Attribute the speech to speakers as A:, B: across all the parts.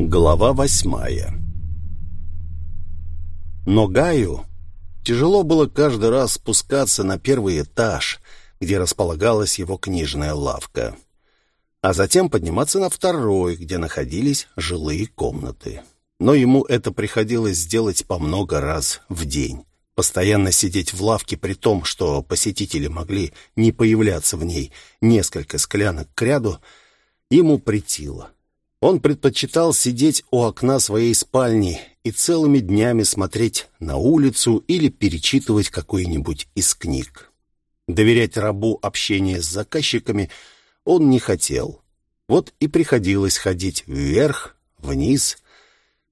A: Глава восьмая Но Гаю тяжело было каждый раз спускаться на первый этаж, где располагалась его книжная лавка, а затем подниматься на второй, где находились жилые комнаты. Но ему это приходилось сделать по много раз в день. Постоянно сидеть в лавке при том, что посетители могли не появляться в ней несколько склянок к ряду, ему притило. Он предпочитал сидеть у окна своей спальни и целыми днями смотреть на улицу или перечитывать какую-нибудь из книг. Доверять рабу общение с заказчиками он не хотел. Вот и приходилось ходить вверх, вниз,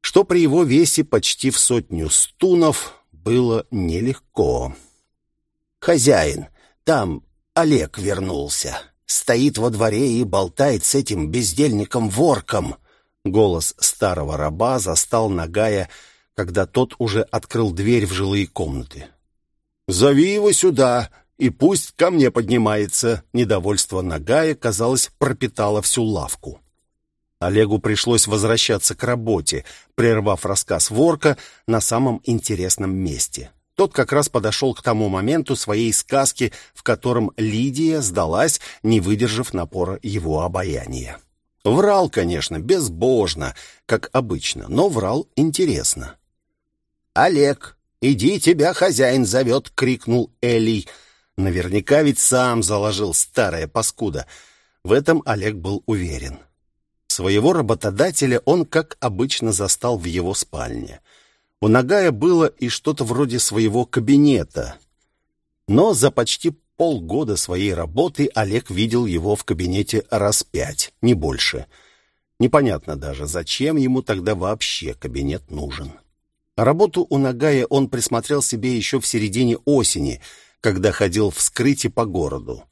A: что при его весе почти в сотню стунов было нелегко. «Хозяин, там Олег вернулся», стоит во дворе и болтает с этим бездельником-ворком». Голос старого раба застал Нагая, когда тот уже открыл дверь в жилые комнаты. «Зови его сюда, и пусть ко мне поднимается». Недовольство Нагая, казалось, пропитало всю лавку. Олегу пришлось возвращаться к работе, прервав рассказ ворка на самом интересном месте. Тот как раз подошел к тому моменту своей сказки, в котором Лидия сдалась, не выдержав напора его обаяния. Врал, конечно, безбожно, как обычно, но врал интересно. «Олег, иди, тебя хозяин зовет!» — крикнул Элий. Наверняка ведь сам заложил старая паскуда. В этом Олег был уверен. Своего работодателя он, как обычно, застал в его спальне — у Нагая было и что-то вроде своего кабинета. Но за почти полгода своей работы Олег видел его в кабинете раз пять, не больше. Непонятно даже, зачем ему тогда вообще кабинет нужен. Работу у Нагая он присмотрел себе еще в середине осени, когда ходил вскрытие по городу.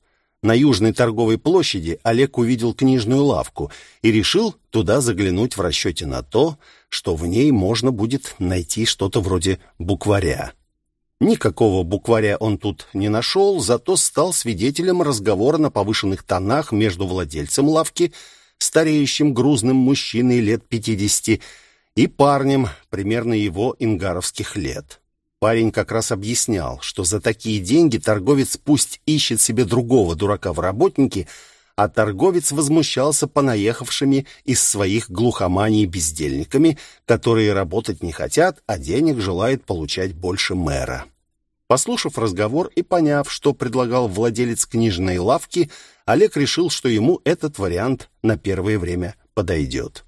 A: На Южной торговой площади Олег увидел книжную лавку и решил туда заглянуть в расчете на то, что в ней можно будет найти что-то вроде букваря. Никакого букваря он тут не нашел, зато стал свидетелем разговора на повышенных тонах между владельцем лавки, стареющим грузным мужчиной лет пятидесяти, и парнем примерно его ингаровских лет. Парень как раз объяснял, что за такие деньги торговец пусть ищет себе другого дурака в работнике, а торговец возмущался понаехавшими из своих глухоманий бездельниками, которые работать не хотят, а денег желают получать больше мэра. Послушав разговор и поняв, что предлагал владелец книжной лавки, Олег решил, что ему этот вариант на первое время подойдет.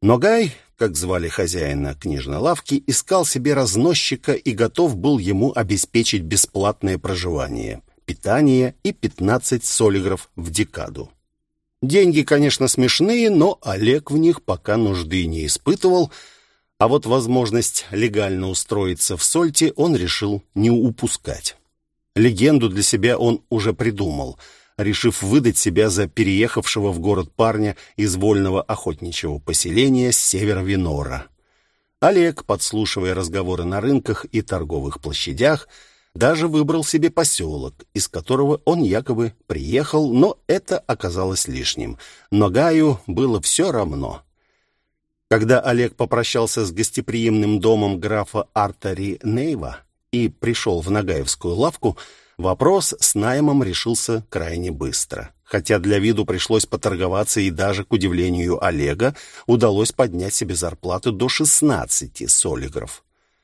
A: Но Гай как звали хозяина книжной лавки, искал себе разносчика и готов был ему обеспечить бесплатное проживание, питание и 15 солигров в декаду. Деньги, конечно, смешные, но Олег в них пока нужды не испытывал, а вот возможность легально устроиться в Сольте он решил не упускать. Легенду для себя он уже придумал — решив выдать себя за переехавшего в город парня из вольного охотничьего поселения с севера Винора. Олег, подслушивая разговоры на рынках и торговых площадях, даже выбрал себе поселок, из которого он якобы приехал, но это оказалось лишним. Но Гаю было все равно. Когда Олег попрощался с гостеприимным домом графа Артари Нейва и пришел в Нагаевскую лавку, Вопрос с наймом решился крайне быстро. Хотя для виду пришлось поторговаться и даже, к удивлению Олега, удалось поднять себе зарплату до 16 солигров.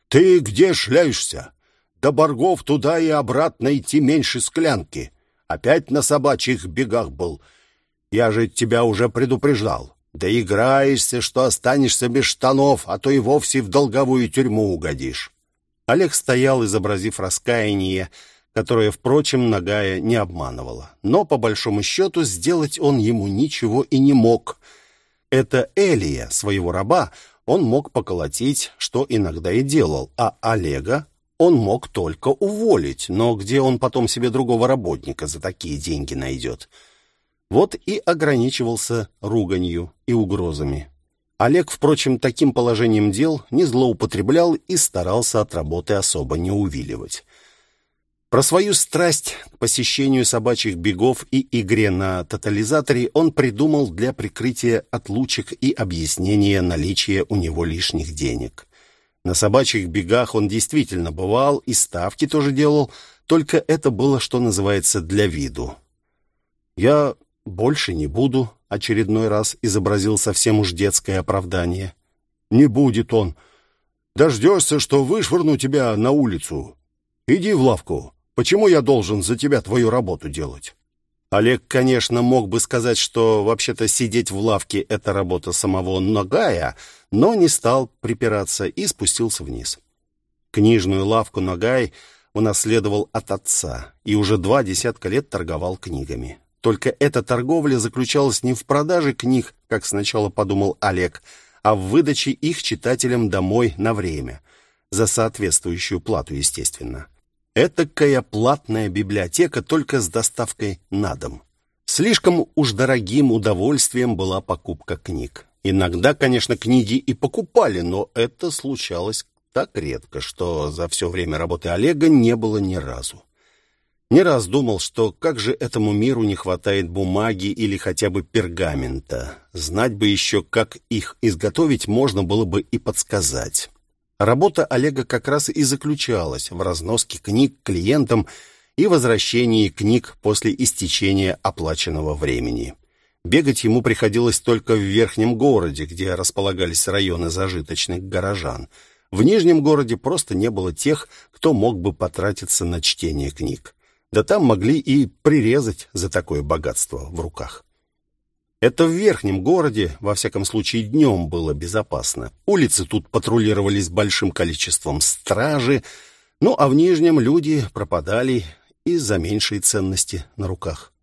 A: «Ты где шляешься? До Боргов туда и обратно идти меньше склянки. Опять на собачьих бегах был. Я же тебя уже предупреждал. Да играешься, что останешься без штанов, а то и вовсе в долговую тюрьму угодишь». Олег стоял, изобразив раскаяние, которое, впрочем, Нагая не обманывала. Но, по большому счету, сделать он ему ничего и не мог. Это Элия, своего раба, он мог поколотить, что иногда и делал, а Олега он мог только уволить, но где он потом себе другого работника за такие деньги найдет? Вот и ограничивался руганью и угрозами. Олег, впрочем, таким положением дел не злоупотреблял и старался от работы особо не увиливать. Про свою страсть к посещению собачьих бегов и игре на тотализаторе он придумал для прикрытия отлучек и объяснения наличия у него лишних денег. На собачьих бегах он действительно бывал и ставки тоже делал, только это было, что называется, для виду. «Я больше не буду», — очередной раз изобразил совсем уж детское оправдание. «Не будет он. Дождешься, что вышвырну тебя на улицу. Иди в лавку. Почему я должен за тебя твою работу делать?» Олег, конечно, мог бы сказать, что вообще-то сидеть в лавке — это работа самого Нагая, но не стал припираться и спустился вниз. Книжную лавку Нагай унаследовал от отца и уже два десятка лет торговал книгами. Только эта торговля заключалась не в продаже книг, как сначала подумал Олег, а в выдаче их читателям домой на время, за соответствующую плату, естественно. Этакая платная библиотека только с доставкой на дом. Слишком уж дорогим удовольствием была покупка книг. Иногда, конечно, книги и покупали, но это случалось так редко, что за все время работы Олега не было ни разу. Не раз думал, что как же этому миру не хватает бумаги или хотя бы пергамента. Знать бы еще, как их изготовить, можно было бы и подсказать. Работа Олега как раз и заключалась в разноске книг клиентам и возвращении книг после истечения оплаченного времени. Бегать ему приходилось только в верхнем городе, где располагались районы зажиточных горожан. В нижнем городе просто не было тех, кто мог бы потратиться на чтение книг. Да там могли и прирезать за такое богатство в руках. Это в верхнем городе, во всяком случае днем, было безопасно. Улицы тут патрулировались большим количеством стражи, ну а в нижнем люди пропадали из-за меньшей ценности на руках.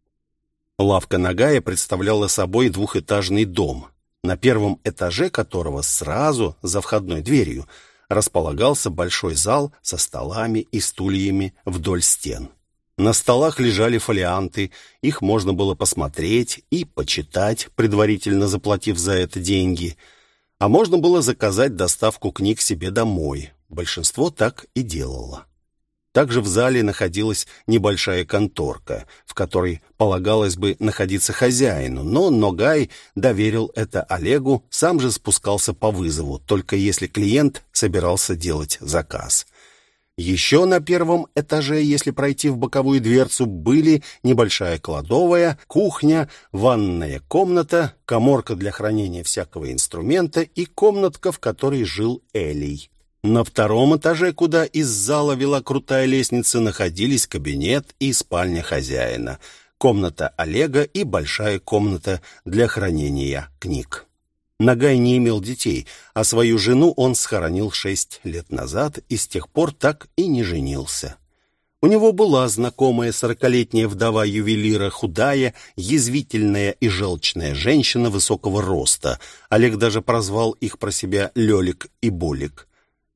A: Лавка Нагая представляла собой двухэтажный дом, на первом этаже которого сразу за входной дверью располагался большой зал со столами и стульями вдоль стен. На столах лежали фолианты, их можно было посмотреть и почитать, предварительно заплатив за это деньги. А можно было заказать доставку книг себе домой. Большинство так и делало. Также в зале находилась небольшая конторка, в которой полагалось бы находиться хозяину, но Ногай доверил это Олегу, сам же спускался по вызову, только если клиент собирался делать заказ. Еще на первом этаже, если пройти в боковую дверцу, были небольшая кладовая, кухня, ванная комната, коморка для хранения всякого инструмента и комнатка, в которой жил Элий. На втором этаже, куда из зала вела крутая лестница, находились кабинет и спальня хозяина, комната Олега и большая комната для хранения книг. Нагай не имел детей, а свою жену он схоронил шесть лет назад и с тех пор так и не женился. У него была знакомая сорокалетняя вдова ювелира, худая, язвительная и желчная женщина высокого роста. Олег даже прозвал их про себя Лелик и Болик.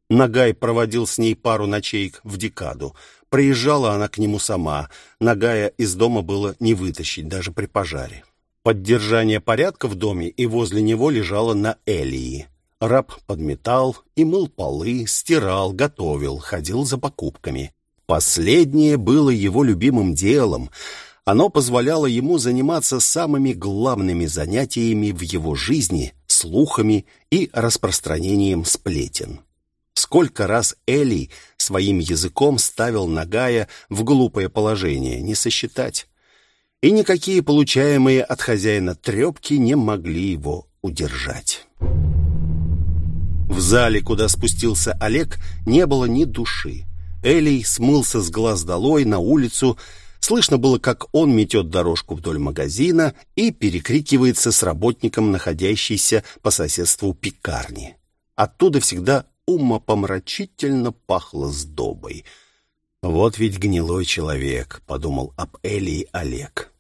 A: Нагай проводил с ней пару ночей в декаду. Приезжала она к нему сама. Нагая из дома было не вытащить, даже при пожаре. Поддержание порядка в доме и возле него лежало на Элии. Раб подметал и мыл полы, стирал, готовил, ходил за покупками. Последнее было его любимым делом. Оно позволяло ему заниматься самыми главными занятиями в его жизни — слухами и распространением сплетен. Сколько раз Элий своим языком ставил Нагая в глупое положение, не сосчитать и никакие получаемые от хозяина трепки не могли его удержать. В зале, куда спустился Олег, не было ни души. Элей смылся с глаз долой на улицу, Слышно было, как он метет дорожку вдоль магазина и перекрикивается с работником, находящейся по соседству пекарни. Оттуда всегда умопомрачительно пахло сдобой. «Вот ведь гнилой человек», — подумал об Элии Олег.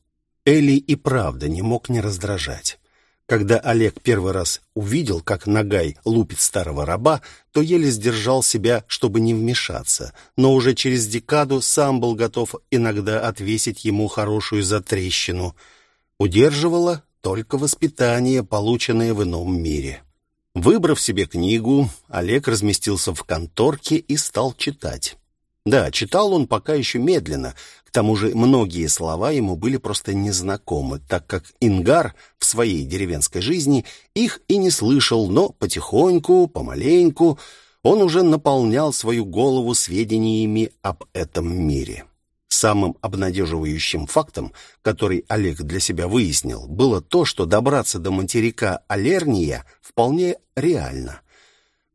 A: Элли и правда не мог не раздражать. Когда Олег первый раз увидел, как Нагай лупит старого раба, то еле сдержал себя, чтобы не вмешаться, но уже через декаду сам был готов иногда отвесить ему хорошую затрещину. Удерживало только воспитание, полученное в ином мире. Выбрав себе книгу, Олег разместился в конторке и стал читать. Да, читал он пока еще медленно, к тому же многие слова ему были просто незнакомы, так как Ингар в своей деревенской жизни их и не слышал, но потихоньку, помаленьку он уже наполнял свою голову сведениями об этом мире. Самым обнадеживающим фактом, который Олег для себя выяснил, было то, что добраться до материка Алерния вполне реально.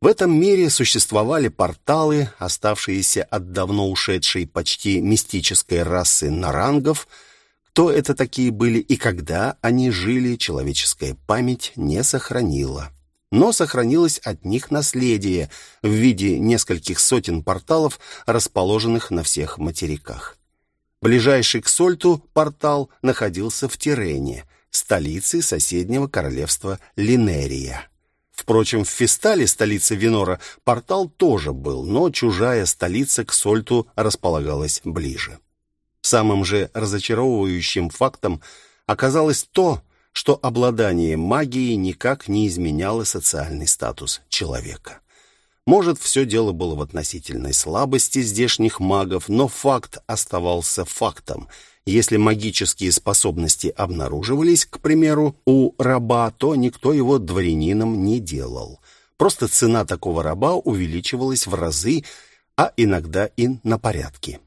A: В этом мире существовали порталы, оставшиеся от давно ушедшей почти мистической расы нарангов. Кто это такие были и когда они жили, человеческая память не сохранила. Но сохранилось от них наследие в виде нескольких сотен порталов, расположенных на всех материках. Ближайший к Сольту портал находился в Тирене, столице соседнего королевства Линерия. Впрочем, в Фистале, столице Винора, портал тоже был, но чужая столица к Сольту располагалась ближе. Самым же разочаровывающим фактом оказалось то, что обладание магией никак не изменяло социальный статус человека. Может, все дело было в относительной слабости здешних магов, но факт оставался фактом – если магические способности обнаруживались, к примеру, у раба, то никто его дворянином не делал. Просто цена такого раба увеличивалась в разы, а иногда и на порядки.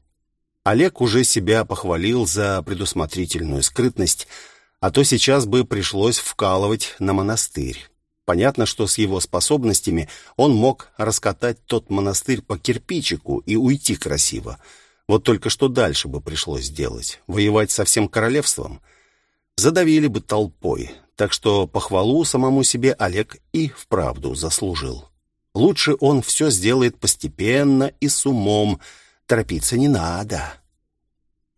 A: Олег уже себя похвалил за предусмотрительную скрытность, а то сейчас бы пришлось вкалывать на монастырь. Понятно, что с его способностями он мог раскатать тот монастырь по кирпичику и уйти красиво. Вот только что дальше бы пришлось сделать? Воевать со всем королевством? Задавили бы толпой. Так что похвалу самому себе Олег и вправду заслужил. Лучше он все сделает постепенно и с умом. Торопиться не надо.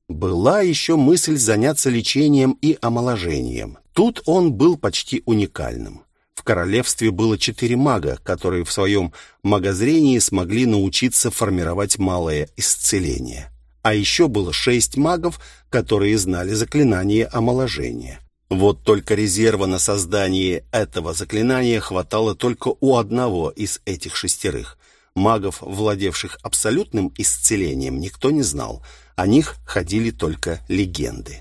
A: Была еще мысль заняться лечением и омоложением. Тут он был почти уникальным. Королевстве было четыре мага, которые в своем магозрении смогли научиться формировать малое исцеление. А еще было шесть магов, которые знали заклинание омоложения. Вот только резерва на создание этого заклинания хватало только у одного из этих шестерых. Магов, владевших абсолютным исцелением, никто не знал. О них ходили только легенды.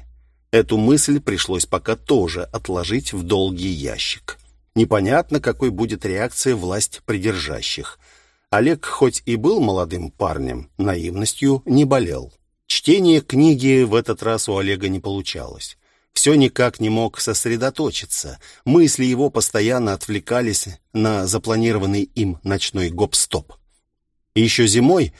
A: Эту мысль пришлось пока тоже отложить в долгий ящик. Непонятно, какой будет реакция власть придержащих. Олег хоть и был молодым парнем, наивностью не болел. Чтение книги в этот раз у Олега не получалось. Все никак не мог сосредоточиться. Мысли его постоянно отвлекались на запланированный им ночной гоп-стоп. Еще зимой,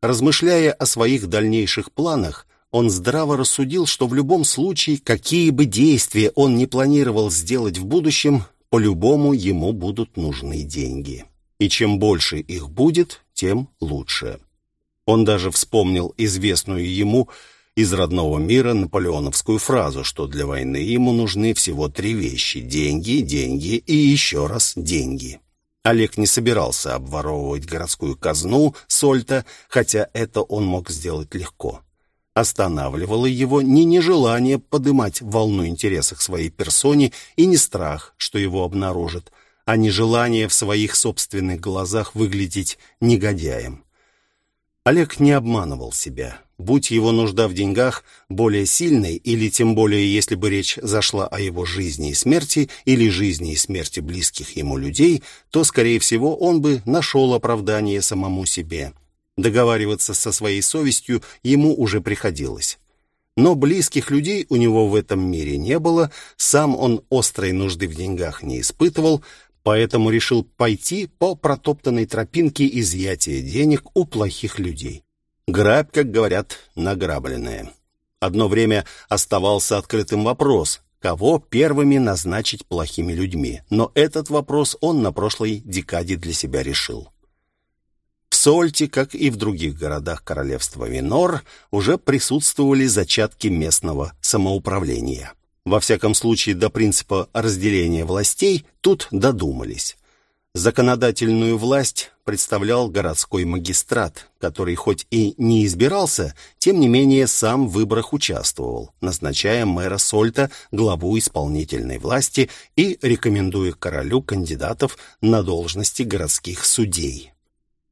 A: размышляя о своих дальнейших планах, он здраво рассудил, что в любом случае, какие бы действия он не планировал сделать в будущем, по-любому ему будут нужны деньги. И чем больше их будет, тем лучше. Он даже вспомнил известную ему из родного мира наполеоновскую фразу, что для войны ему нужны всего три вещи – деньги, деньги и еще раз деньги. Олег не собирался обворовывать городскую казну Сольта, хотя это он мог сделать легко. Останавливало его не нежелание подымать волну интереса к своей персоне и не страх, что его обнаружат, а нежелание в своих собственных глазах выглядеть негодяем. Олег не обманывал себя. Будь его нужда в деньгах более сильной, или тем более, если бы речь зашла о его жизни и смерти, или жизни и смерти близких ему людей, то, скорее всего, он бы нашел оправдание самому себе – Договариваться со своей совестью ему уже приходилось. Но близких людей у него в этом мире не было, сам он острой нужды в деньгах не испытывал, поэтому решил пойти по протоптанной тропинке изъятия денег у плохих людей. Грабь, как говорят, награбленная. Одно время оставался открытым вопрос, кого первыми назначить плохими людьми, но этот вопрос он на прошлой декаде для себя решил. Сольте, как и в других городах королевства Винор, уже присутствовали зачатки местного самоуправления. Во всяком случае, до принципа разделения властей тут додумались. Законодательную власть представлял городской магистрат, который хоть и не избирался, тем не менее сам в выборах участвовал, назначая мэра Сольта главу исполнительной власти и рекомендуя королю кандидатов на должности городских судей.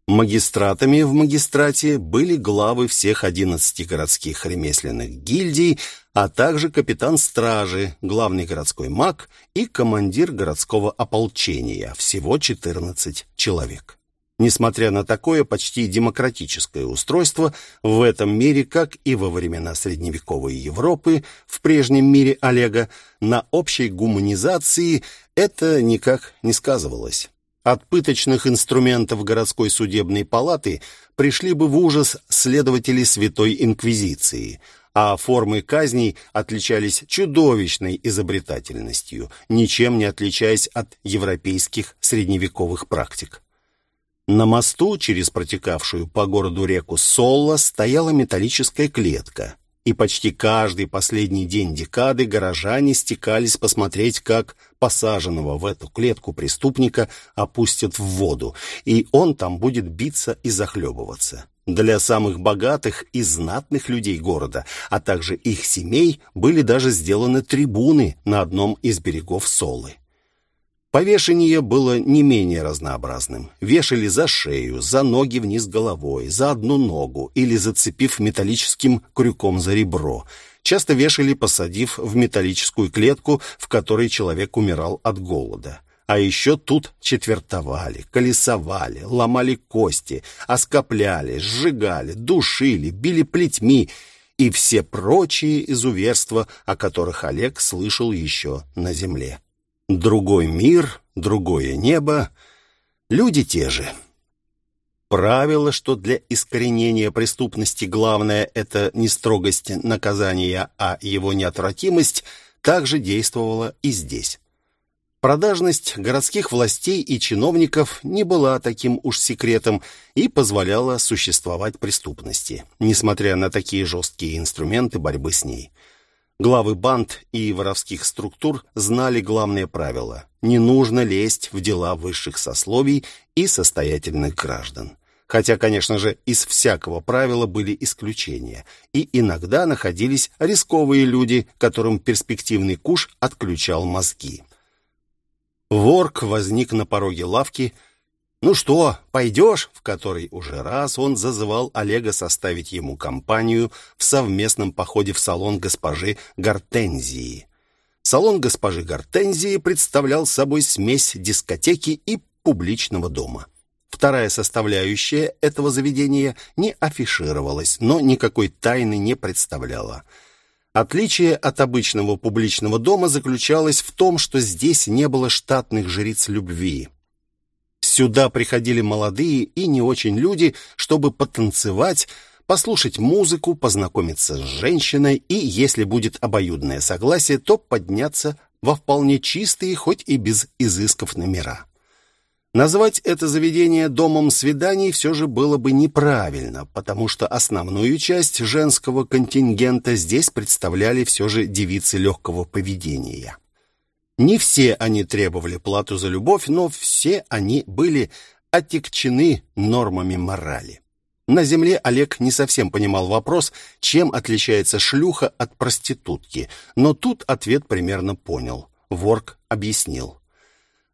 A: Магистратами в магистрате были главы всех 11 городских ремесленных гильдий, а также капитан стражи, главный городской маг и командир городского ополчения, всего 14 человек. Несмотря на такое почти демократическое устройство, в этом мире, как и во времена средневековой Европы, в прежнем мире Олега, на общей гуманизации это никак не сказывалось. От пыточных инструментов городской судебной палаты пришли бы в ужас следователи Святой Инквизиции, а формы казней отличались чудовищной изобретательностью, ничем не отличаясь от европейских средневековых практик. На мосту через протекавшую по городу реку Солла стояла металлическая клетка и почти каждый последний день декады горожане стекались посмотреть, как посаженного в эту клетку преступника опустят в воду, и он там будет биться и захлебываться. Для самых богатых и знатных людей города, а также их семей, были даже сделаны трибуны на одном из берегов Солы. Повешение было не менее разнообразным. Вешали за шею, за ноги вниз головой, за одну ногу или зацепив металлическим крюком за ребро. Часто вешали, посадив в металлическую клетку, в которой человек умирал от голода. А еще тут четвертовали, колесовали, ломали кости, оскопляли, сжигали, душили, били плетьми и все прочие изуверства, о которых Олег слышал еще на земле. Другой мир, другое небо, люди те же. Правило, что для искоренения преступности главное – это не строгость наказания, а его неотвратимость, также действовало и здесь. Продажность городских властей и чиновников не была таким уж секретом и позволяла существовать преступности, несмотря на такие жесткие инструменты борьбы с ней – Главы банд и воровских структур знали главное правило – не нужно лезть в дела высших сословий и состоятельных граждан. Хотя, конечно же, из всякого правила были исключения, и иногда находились рисковые люди, которым перспективный куш отключал мозги. Ворк возник на пороге лавки – «Ну что, пойдешь?» В который уже раз он зазывал Олега составить ему компанию в совместном походе в салон госпожи Гортензии. Салон госпожи Гортензии представлял собой смесь дискотеки и публичного дома. Вторая составляющая этого заведения не афишировалась, но никакой тайны не представляла. Отличие от обычного публичного дома заключалось в том, что здесь не было штатных жриц любви. Сюда приходили молодые и не очень люди, чтобы потанцевать, послушать музыку, познакомиться с женщиной и, если будет обоюдное согласие, то подняться во вполне чистые, хоть и без изысков номера. Назвать это заведение домом свиданий все же было бы неправильно, потому что основную часть женского контингента здесь представляли все же девицы легкого поведения. Не все они требовали плату за любовь, но все они были отягчены нормами морали. На земле Олег не совсем понимал вопрос, чем отличается шлюха от проститутки, но тут ответ примерно понял. Ворк объяснил.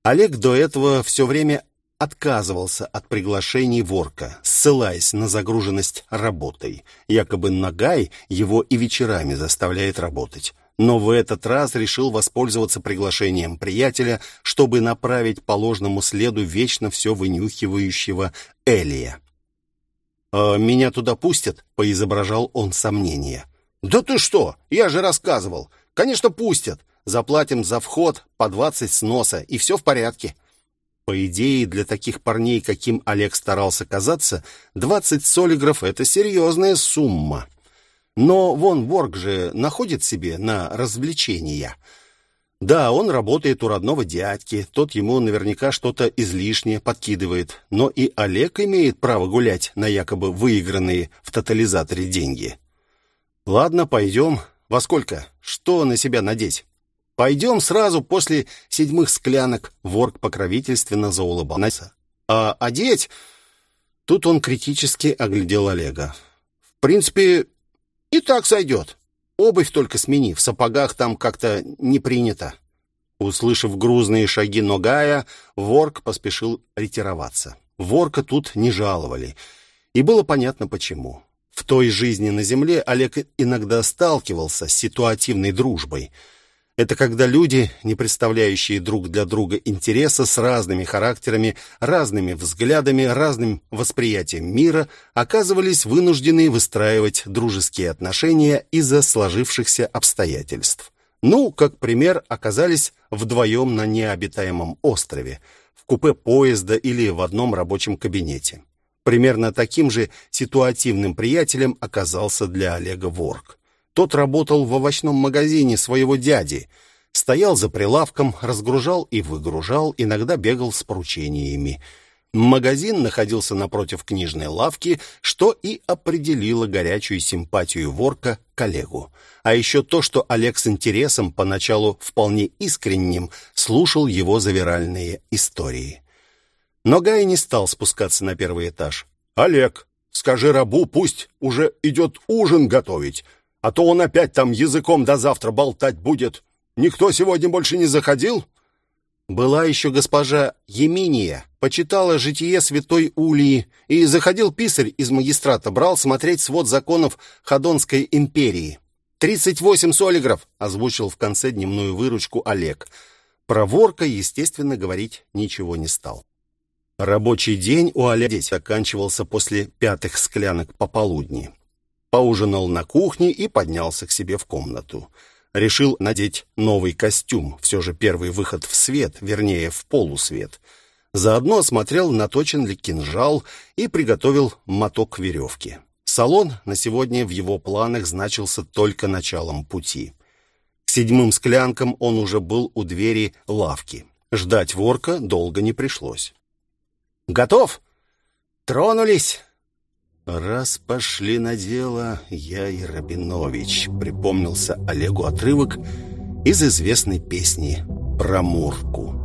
A: Олег до этого все время отказывался от приглашений Ворка, ссылаясь на загруженность работой. Якобы Нагай его и вечерами заставляет работать но в этот раз решил воспользоваться приглашением приятеля, чтобы направить по ложному следу вечно все вынюхивающего Элия. «А меня туда пустят?» — поизображал он сомнение. «Да ты что? Я же рассказывал. Конечно, пустят. Заплатим за вход по двадцать с носа, и все в порядке». По идее, для таких парней, каким Олег старался казаться, двадцать солигров — это серьезная сумма. Но вон Ворк же находит себе на развлечения. Да, он работает у родного дядьки, тот ему наверняка что-то излишнее подкидывает, но и Олег имеет право гулять на якобы выигранные в тотализаторе деньги. Ладно, пойдем. Во сколько? Что на себя надеть? Пойдем сразу после седьмых склянок. Ворк покровительственно заулыбался. А одеть? Тут он критически оглядел Олега. В принципе, и так сойдет. Обувь только смени, в сапогах там как-то не принято. Услышав грузные шаги Ногая, Ворк поспешил ретироваться. Ворка тут не жаловали. И было понятно почему. В той жизни на земле Олег иногда сталкивался с ситуативной дружбой. Это когда люди, не представляющие друг для друга интереса, с разными характерами, разными взглядами, разным восприятием мира, оказывались вынуждены выстраивать дружеские отношения из-за сложившихся обстоятельств. Ну, как пример, оказались вдвоем на необитаемом острове, в купе поезда или в одном рабочем кабинете. Примерно таким же ситуативным приятелем оказался для Олега Ворк. Тот работал в овощном магазине своего дяди, стоял за прилавком, разгружал и выгружал, иногда бегал с поручениями. Магазин находился напротив книжной лавки, что и определило горячую симпатию Ворка к Олегу. А еще то, что Олег с интересом, поначалу вполне искренним, слушал его завиральные истории. Но Гай не стал спускаться на первый этаж. «Олег, скажи рабу, пусть уже идет ужин готовить, а то он опять там языком до завтра болтать будет. Никто сегодня больше не заходил?» Была еще госпожа Еминия, почитала житие святой Улии, и заходил писарь из магистрата, брал смотреть свод законов Ходонской империи. «Тридцать восемь солигров!» — озвучил в конце дневную выручку Олег. Про ворка, естественно, говорить ничего не стал. Рабочий день у Олега оканчивался после пятых склянок пополудни. Поужинал на кухне и поднялся к себе в комнату. Решил надеть новый костюм, все же первый выход в свет, вернее, в полусвет. Заодно осмотрел, наточен ли кинжал и приготовил моток веревки. Салон на сегодня в его планах значился только началом пути. К седьмым склянкам он уже был у двери лавки. Ждать ворка долго не пришлось. Готов? Тронулись. Раз пошли на дело, я и Рабинович, припомнился Олегу отрывок из известной песни про Мурку.